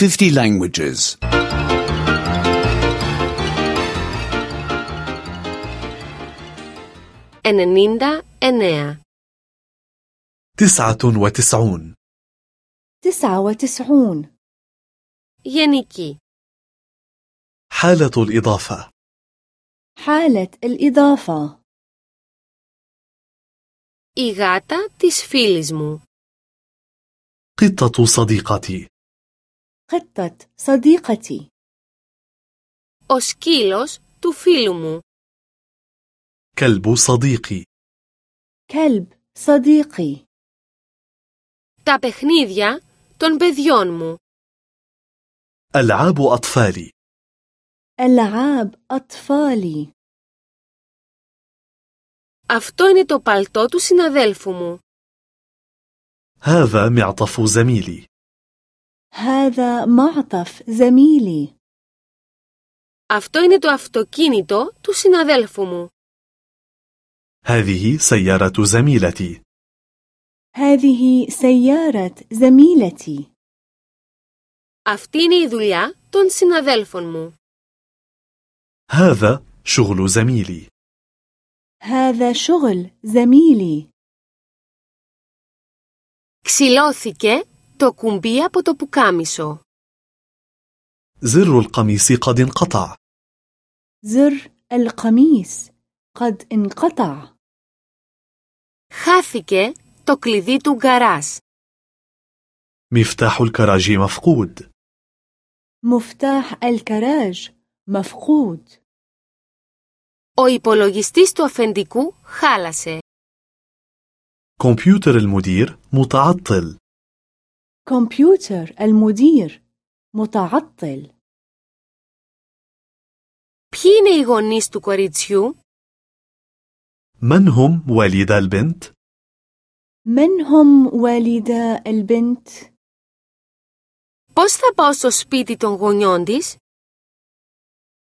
50 languages. 99 تسعة وتسعون تسعة وتسعون Γενική حالة الإضافة حالة الإضافة Η γάτα της φίλης μου. قطة صديقتي قطة صديقتي Ο σκύλος του φίλου μου. كلب صديقي كلب صديقي Τα παιχνίδια των παιδιών μου. ألعاب أطفالي ألعاب أطفالي Αυτό είναι το παλτό του συναδέλφου μου. هذا معطف زميلي هذا معطف زميلي Αυτό είναι το αυτοκίνητο του συναδέλφου μου. هذه سيارة زميلتي هذه سيارة زميلتي Αυτή είναι η δουλειά των συναδέλφων μου. هذا شغل زميلي هذا شغل زميلي Ξυλώθηκε το κουμπί από το πουκάμισο. زر القميص قد انقطع زر القميص قد انقطع Χάθηκε το κλειδί του γκαράζ. مفتاح الكراج مفقود مفتاح الكراج مفقود Ο υπολογιστής του αφεντικού χάλασε. كمبيوتر المدير متعطل كمبيوتر المدير متعطل Ποιοι είναι οι γονείς του κοριτσιού? من هم والدا البنت؟ من هم والدا البنت؟ Πώς θα πάω στο σπίτι των γονιών της?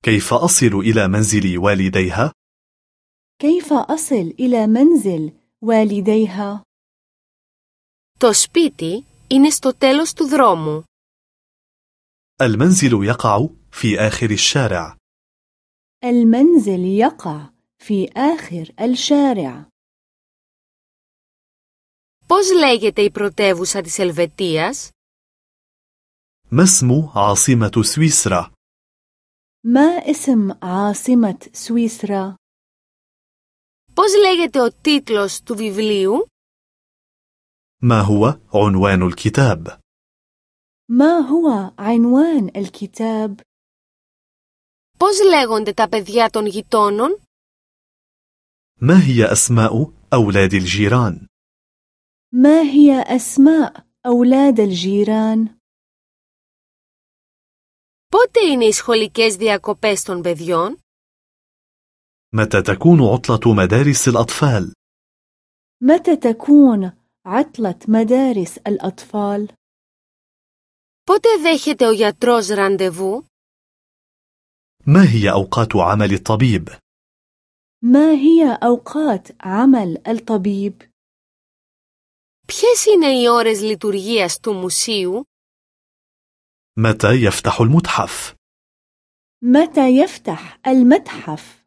كيف أصل إلى منزل والديها؟ كيف أصل إلى منزل والديها؟ Το σπίτι είναι στο τέλος του δρόμου. المنزل يقع في آخر الشارع المنزل يقع في آخر الشارع Πώς λέγεται η πρωτεύουσα της Ελβετίας? ما اسم عاصمة سويسرا؟ ما اسم عاصمة سويسرا؟ Πώς λέγεται ο τίτλος του βιβλίου? ما هو عنوان الكتاب؟ ما هو عنوان الكتاب؟ Πώς λέγονται τα παιδιά των γειτόνων? ما هي أسماء أولاد الجيران؟ ما هي أسماء أولاد الجيران؟ Πότε είναι οι σχολικές διακοπές των παιδιών? متى تكون عطلة مدارس الأطفال؟ متى تكون عطلة مدارس الأطفال؟ Πότε δέχεται ο γιατρός ραντεβού? ما هي أوقات عمل الطبيب؟ ما هي أوقات عمل الطبيب؟ Ποιες είναι οι ώρες λειτουργίας του μουσείου? متى يفتح المتحف؟ متى يفتح المتحف؟